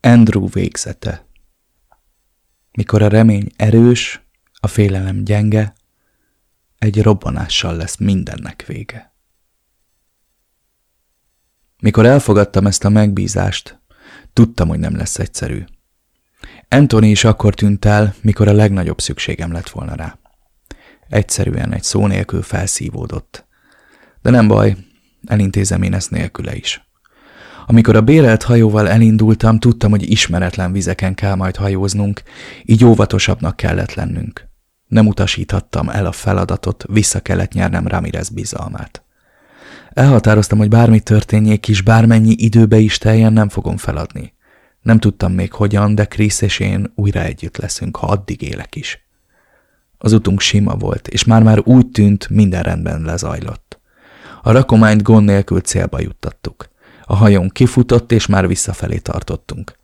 Andrew végzete Mikor a remény erős, a félelem gyenge, egy robbanással lesz mindennek vége. Mikor elfogadtam ezt a megbízást, tudtam, hogy nem lesz egyszerű. Anthony is akkor tűnt el, mikor a legnagyobb szükségem lett volna rá. Egyszerűen egy szó nélkül felszívódott. De nem baj, elintézem én ezt nélküle is. Amikor a bérelt hajóval elindultam, tudtam, hogy ismeretlen vizeken kell majd hajóznunk, így óvatosabbnak kellett lennünk. Nem utasíthattam el a feladatot, vissza kellett nyernem Ramirez bizalmát. Elhatároztam, hogy bármi történjék is, bármennyi időbe is teljen, nem fogom feladni. Nem tudtam még hogyan, de Krisz és én újra együtt leszünk, ha addig élek is. Az utunk sima volt, és már-már úgy tűnt, minden rendben lezajlott. A rakományt gond nélkül célba juttattuk. A hajón kifutott, és már visszafelé tartottunk.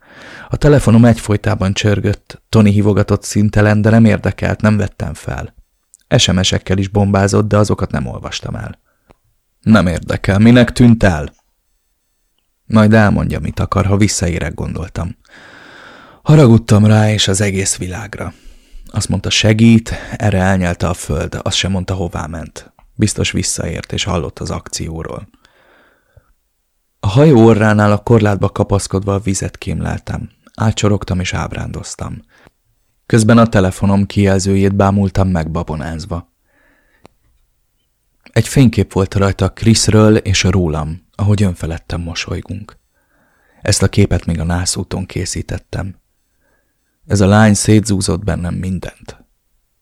A telefonom egyfolytában csörgött, Tony hívogatott szintelen, de nem érdekelt, nem vettem fel. SMS-ekkel is bombázott, de azokat nem olvastam el. Nem érdekel, minek tűnt el? Majd elmondja, mit akar, ha visszaérek, gondoltam. Haragudtam rá, és az egész világra. Azt mondta, segít, erre elnyelte a föld, azt sem mondta, hová ment. Biztos visszaért, és hallott az akcióról. A hajó orránál a korlátba kapaszkodva a vizet kémleltem. Átcsorogtam és ábrándoztam. Közben a telefonom kijelzőjét bámultam megbabonázva. Egy fénykép volt rajta Kriszről és rólam, ahogy önfeledtem mosolygunk. Ezt a képet még a nászúton készítettem. Ez a lány szétzúzott bennem mindent.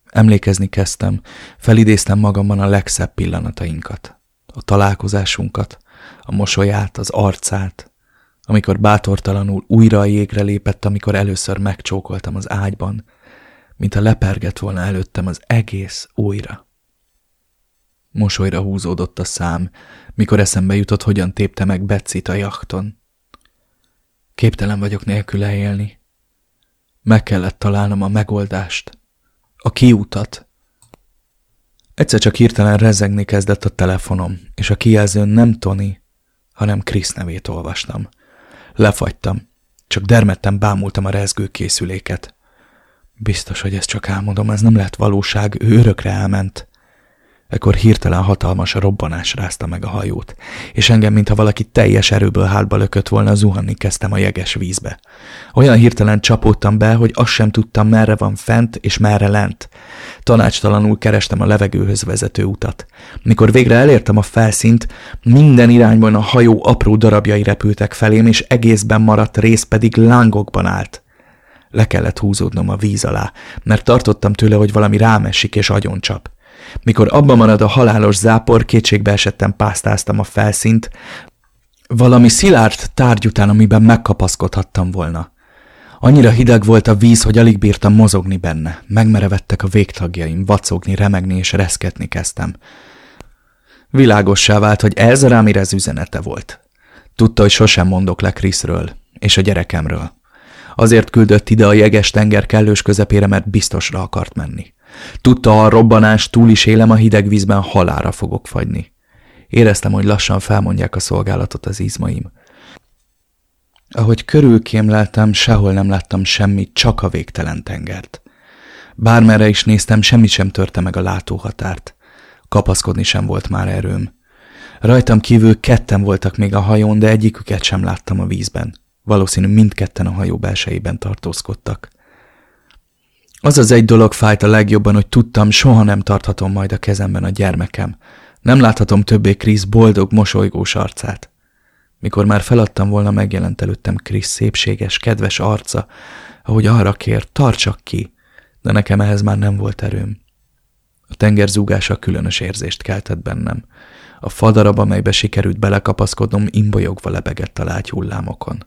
Emlékezni kezdtem, felidéztem magamban a legszebb pillanatainkat, a találkozásunkat, a mosolyát, az arcát, amikor bátortalanul újra a jégre lépett, amikor először megcsókoltam az ágyban, mint a lepergett volna előttem az egész újra. Mosolyra húzódott a szám, mikor eszembe jutott, hogyan tépte meg Betsit a jachton. Képtelen vagyok nélküle élni. Meg kellett találnom a megoldást, a kiutat. Egyszer csak hirtelen rezegni kezdett a telefonom, és a kijelzőn nem Tony, hanem Krisz nevét olvastam. Lefagytam. Csak dermedten bámultam a rezgő készüléket. Biztos, hogy ezt csak álmodom, ez nem lett valóság, ő örökre elment. Ekkor hirtelen hatalmas robbanás rázta meg a hajót, és engem, mintha valaki teljes erőből hátba lökött volna, zuhanni kezdtem a jeges vízbe. Olyan hirtelen csapódtam be, hogy azt sem tudtam, merre van fent és merre lent. Tanácstalanul kerestem a levegőhöz vezető utat. Mikor végre elértem a felszínt, minden irányban a hajó apró darabjai repültek felém, és egészben maradt rész pedig lángokban állt. Le kellett húzódnom a víz alá, mert tartottam tőle, hogy valami rámesik és agyoncsap. Mikor abba marad a halálos zápor, kétségbe esettem pásztáztam a felszínt, valami szilárd tárgy után, amiben megkapaszkodhattam volna. Annyira hideg volt a víz, hogy alig bírtam mozogni benne. Megmerevettek a végtagjaim, vacogni, remegni és reszketni kezdtem. Világossá vált, hogy ez a Ramirez üzenete volt. Tudta, hogy sosem mondok le Kriszről és a gyerekemről. Azért küldött ide a jeges tenger kellős közepére, mert biztosra akart menni. Tudta, a robbanás túl is élem a hideg vízben, halára fogok fagyni. Éreztem, hogy lassan felmondják a szolgálatot az izmaim. Ahogy körülkémleltem, sehol nem láttam semmit, csak a végtelen tengert. Bármerre is néztem, semmi sem törte meg a látóhatárt. Kapaszkodni sem volt már erőm. Rajtam kívül ketten voltak még a hajón, de egyiküket sem láttam a vízben. Valószínű mindketten a hajó belsejében tartózkodtak. Az az egy dolog fájt a legjobban, hogy tudtam, soha nem tarthatom majd a kezemben a gyermekem. Nem láthatom többé Krisz boldog, mosolygós arcát. Mikor már feladtam volna, megjelent előttem Krisz szépséges, kedves arca, ahogy arra kér, tartsak ki, de nekem ehhez már nem volt erőm. A tenger zúgása különös érzést keltett bennem. A fadarab, amelybe sikerült belekapaszkodnom, imbolyogva lebegett a lágy hullámokon.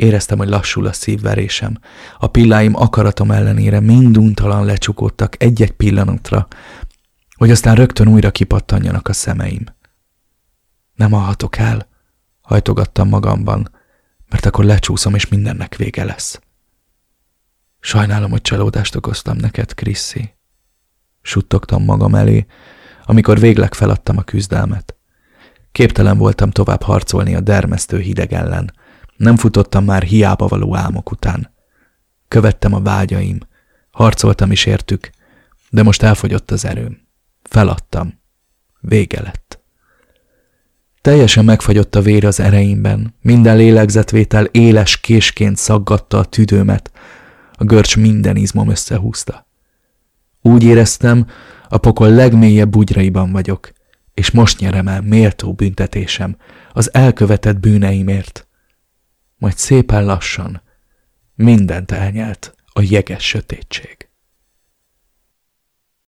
Éreztem, hogy lassul a szívverésem. A pilláim akaratom ellenére minduntalan lecsukódtak egy-egy pillanatra, hogy aztán rögtön újra kipattanjanak a szemeim. Nem alhatok el, hajtogattam magamban, mert akkor lecsúszom, és mindennek vége lesz. Sajnálom, hogy csalódást okoztam neked, Kriszi. Suttogtam magam elé, amikor végleg feladtam a küzdelmet. Képtelen voltam tovább harcolni a dermesztő hideg ellen, Nem futottam már hiába való álmok után. Követtem a vágyaim, harcoltam is értük, de most elfogyott az erőm. Feladtam. Vége lett. Teljesen megfagyott a vér az ereimben, minden lélegzetvétel éles késként szaggatta a tüdőmet, a görcs minden izmom összehúzta. Úgy éreztem, a pokol legmélyebb bugyraiban vagyok, és most nyerem el méltó büntetésem az elkövetett bűneimért. Majd szépen lassan mindent elnyelt a jeges sötétség.